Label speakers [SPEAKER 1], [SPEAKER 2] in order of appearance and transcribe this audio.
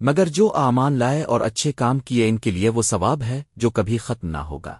[SPEAKER 1] مگر جو آمان لائے اور اچھے کام کیے ان کے لیے وہ ثواب ہے جو کبھی ختم نہ ہوگا۔